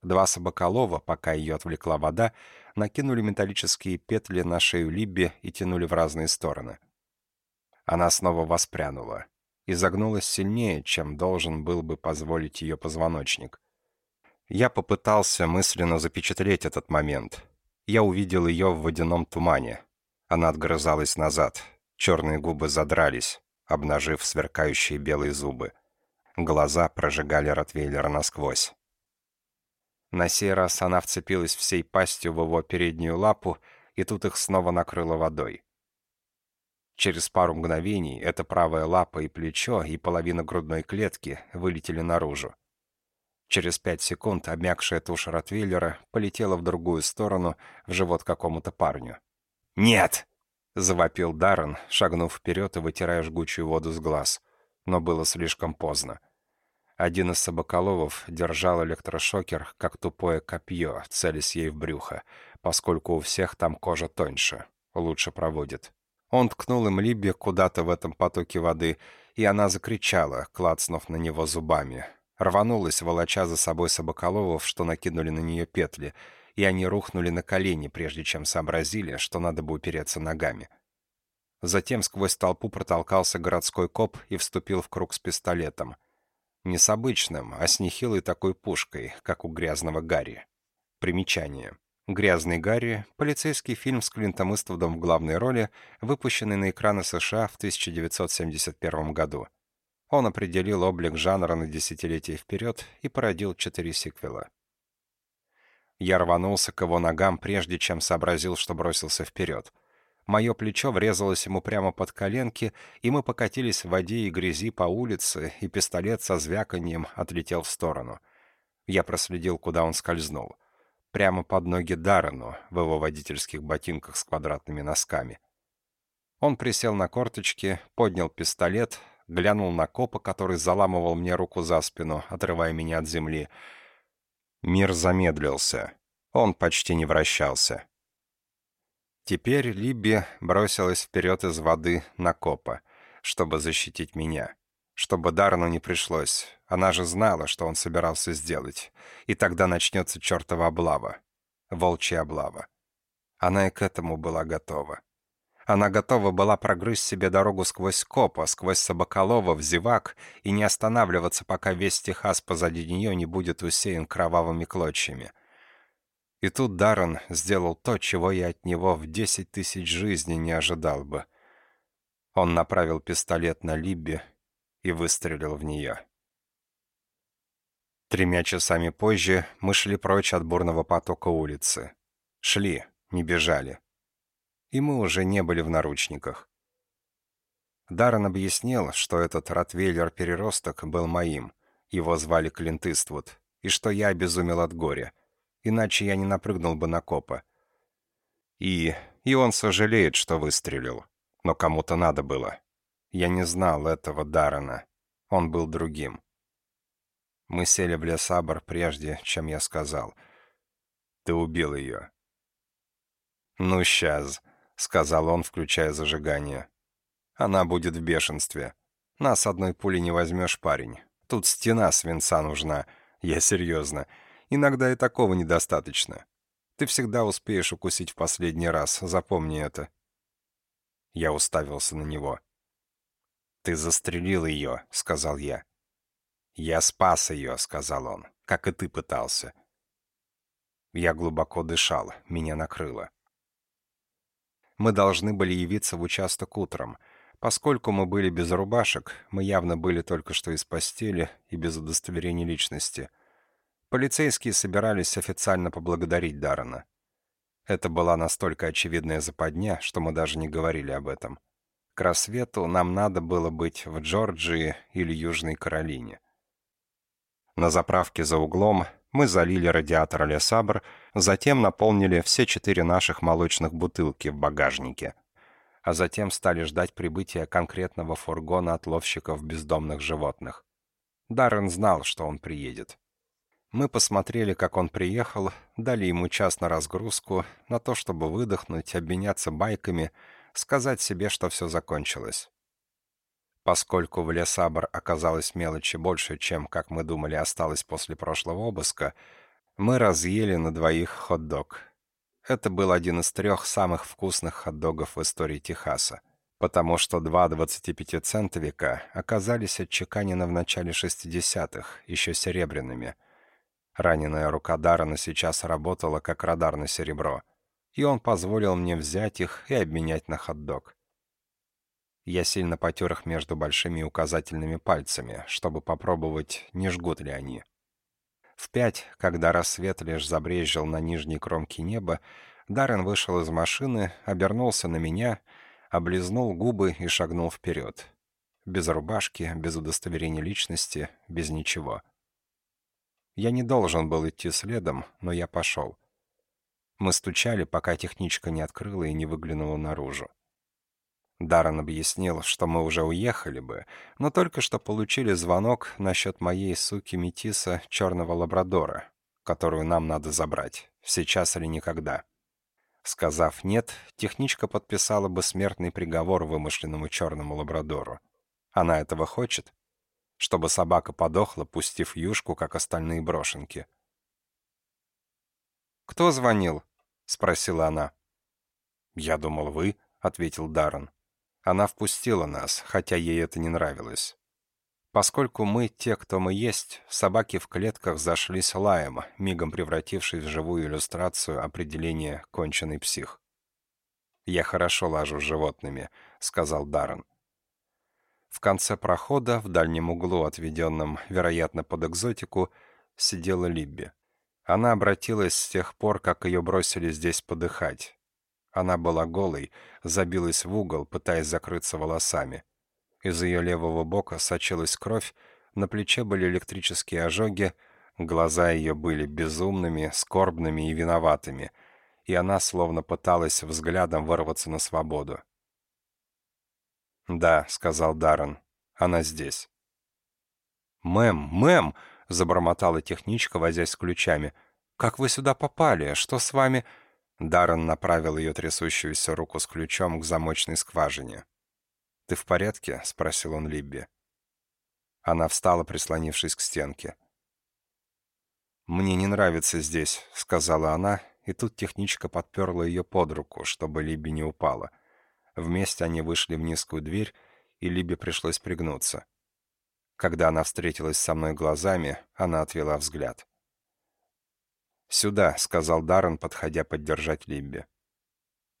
Два собаколова, пока ее отвлекла вода, накинули металлические петли на шею Либби и тянули в разные стороны. Она снова воспрянула и загнулась сильнее, чем должен был бы позволить ее позвоночник. Я попытался мысленно запечатлеть этот момент. Я увидел ее в водяном тумане. Она отгрызалась назад. Черные губы задрались, обнажив сверкающие белые зубы. Глаза прожигали Ротвейлера насквозь. На сей раз она вцепилась всей пастью в его переднюю лапу, и тут их снова накрыло водой. Через пару мгновений эта правая лапа и плечо, и половина грудной клетки вылетели наружу. Через пять секунд обмякшая туша Ротвейлера полетела в другую сторону, в живот какому-то парню. «Нет!» — завопил Даррен, шагнув вперед и вытирая жгучую воду с глаз. Но было слишком поздно. Один из собаколовов держал электрошокер, как тупое копье, целясь ей в брюхо, поскольку у всех там кожа тоньше, лучше проводит. Он ткнул им Либби куда-то в этом потоке воды, и она закричала, клацнув на него зубами. Рванулась, волоча за собой собаколовов, что накинули на нее петли, и они рухнули на колени, прежде чем сообразили, что надо бы упереться ногами. Затем сквозь толпу протолкался городской коп и вступил в круг с пистолетом. Не с обычным, а с нехилой такой пушкой, как у грязного Гарри. Примечание. «Грязный Гарри» — полицейский фильм с Клинтом Иствудом в главной роли, выпущенный на экраны США в 1971 году. Он определил облик жанра на десятилетия вперед и породил четыре сиквела. Я рванулся к его ногам, прежде чем сообразил, что бросился вперед. Мое плечо врезалось ему прямо под коленки, и мы покатились в воде и грязи по улице, и пистолет со звяканьем отлетел в сторону. Я проследил, куда он скользнул — прямо под ноги Даррену в его водительских ботинках с квадратными носками. Он присел на корточки, поднял пистолет, глянул на копа, который заламывал мне руку за спину, отрывая меня от земли. Мир замедлился. Он почти не вращался. Теперь Либби бросилась вперед из воды на копа, чтобы защитить меня. Чтобы Дарну не пришлось. Она же знала, что он собирался сделать. И тогда начнется чертова облава. Волчья облава. Она и к этому была готова. Она готова была прогрызть себе дорогу сквозь Копа, сквозь Собаколова в зевак и не останавливаться, пока весь Техас позади нее не будет усеян кровавыми клочьями. И тут Даррен сделал то, чего я от него в десять тысяч жизней не ожидал бы. Он направил пистолет на Либби и выстрелил в нее. Тремя часами позже мы шли прочь от бурного потока улицы. Шли, не бежали и мы уже не были в наручниках. Даррен объяснил, что этот ротвейлер-переросток был моим, его звали Клинт Иствуд, и что я обезумел от горя, иначе я не напрыгнул бы на копа. И... и он сожалеет, что выстрелил, но кому-то надо было. Я не знал этого Даррена, он был другим. Мы сели в лесабр прежде, чем я сказал. «Ты убил ее». «Ну, сейчас», — сказал он, включая зажигание. «Она будет в бешенстве. Нас одной пули не возьмешь, парень. Тут стена свинца нужна. Я серьезно. Иногда и такого недостаточно. Ты всегда успеешь укусить в последний раз, запомни это». Я уставился на него. «Ты застрелил ее», — сказал я. «Я спас ее», — сказал он, — «как и ты пытался». Я глубоко дышал, меня накрыло мы должны были явиться в участок утром. Поскольку мы были без рубашек, мы явно были только что из постели и без удостоверения личности. Полицейские собирались официально поблагодарить Даррена. Это была настолько очевидная западня, что мы даже не говорили об этом. К рассвету нам надо было быть в Джорджии или Южной Каролине. На заправке за углом мы залили радиатор Лесабр, затем наполнили все четыре наших молочных бутылки в багажнике. А затем стали ждать прибытия конкретного фургона отловщиков бездомных животных. Даррен знал, что он приедет. Мы посмотрели, как он приехал, дали ему час на разгрузку, на то, чтобы выдохнуть, обменяться байками, сказать себе, что все закончилось. Поскольку в Лесабр оказалось мелочи больше, чем, как мы думали, осталось после прошлого обыска, мы разъели на двоих хот-дог. Это был один из трех самых вкусных хот-догов в истории Техаса, потому что два 25-центовика оказались отчеканены в начале 60-х, еще серебряными. Раненая рука Даррена сейчас работала как радар на серебро, и он позволил мне взять их и обменять на хот-дог. Я сильно потер их между большими и указательными пальцами, чтобы попробовать, не жгут ли они. В пять, когда рассвет лишь забрезжил на нижней кромке неба, Даррен вышел из машины, обернулся на меня, облизнул губы и шагнул вперед. Без рубашки, без удостоверения личности, без ничего. Я не должен был идти следом, но я пошел. Мы стучали, пока техничка не открыла и не выглянула наружу. Даррен объяснил, что мы уже уехали бы, но только что получили звонок насчет моей суки Метиса черного лабрадора, которую нам надо забрать, сейчас или никогда. Сказав «нет», техничка подписала бы смертный приговор вымышленному черному лабрадору. Она этого хочет? Чтобы собака подохла, пустив юшку, как остальные брошенки. «Кто звонил?» — спросила она. «Я думал, вы», — ответил Даррен. Она впустила нас, хотя ей это не нравилось. Поскольку мы те, кто мы есть, собаки в клетках зашлись лаем, мигом превратившись в живую иллюстрацию определения «конченый псих». «Я хорошо лажу с животными», — сказал Даррен. В конце прохода, в дальнем углу, отведенном, вероятно, под экзотику, сидела Либби. Она обратилась с тех пор, как ее бросили здесь подыхать. Она была голой, забилась в угол, пытаясь закрыться волосами. Из ее левого бока сочилась кровь, на плече были электрические ожоги, Глаза ее были безумными, скорбными и виноватыми, и она словно пыталась взглядом вырваться на свободу. «Да», — сказал Даррен, — «она здесь». «Мэм, мэм!» — забормотала техничка, возясь с ключами. «Как вы сюда попали? Что с вами...» Даррен направил ее трясущуюся руку с ключом к замочной скважине. «Ты в порядке?» — спросил он Либби. Она встала, прислонившись к стенке. «Мне не нравится здесь», — сказала она, и тут техничка подперла ее под руку, чтобы Либби не упала. Вместе они вышли в низкую дверь, и Либби пришлось пригнуться. Когда она встретилась со мной глазами, она отвела взгляд. «Сюда», — сказал Даррен, подходя поддержать Либби.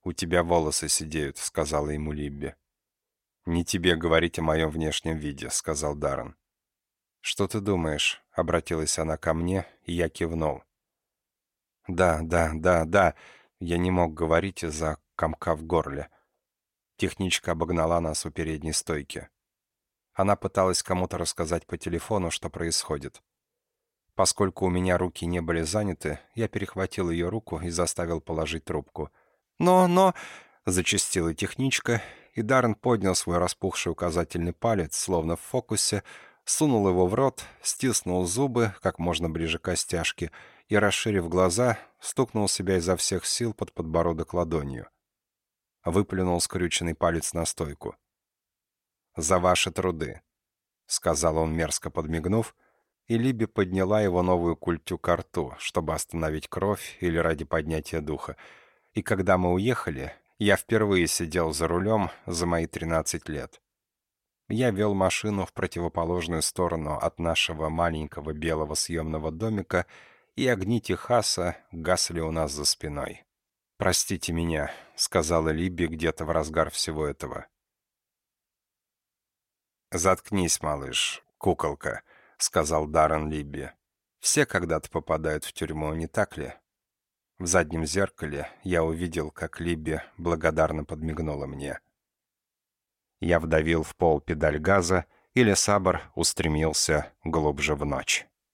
«У тебя волосы сидеют», — сказала ему Либби. «Не тебе говорить о моем внешнем виде», — сказал Даррен. «Что ты думаешь?» — обратилась она ко мне, и я кивнул. «Да, да, да, да», — я не мог говорить из-за комка в горле. Техничка обогнала нас у передней стойки. Она пыталась кому-то рассказать по телефону, что происходит. Поскольку у меня руки не были заняты, я перехватил ее руку и заставил положить трубку. «Но, но...» — зачастила техничка, и Даррен поднял свой распухший указательный палец, словно в фокусе, сунул его в рот, стиснул зубы как можно ближе к костяшке и, расширив глаза, стукнул себя изо всех сил под подбородок ладонью. Выплюнул скрюченный палец на стойку за ваши труды», — сказал он, мерзко подмигнув, и Либи подняла его новую культю к рту, чтобы остановить кровь или ради поднятия духа. И когда мы уехали, я впервые сидел за рулем за мои 13 лет. Я вел машину в противоположную сторону от нашего маленького белого съемного домика, и огни Техаса гасли у нас за спиной. «Простите меня», — сказала Либи где-то в разгар всего этого. «Заткнись, малыш, куколка», — сказал Даррен Либби. «Все когда-то попадают в тюрьму, не так ли?» В заднем зеркале я увидел, как Либби благодарно подмигнула мне. Я вдавил в пол педаль газа, и Лесабр устремился глубже в ночь.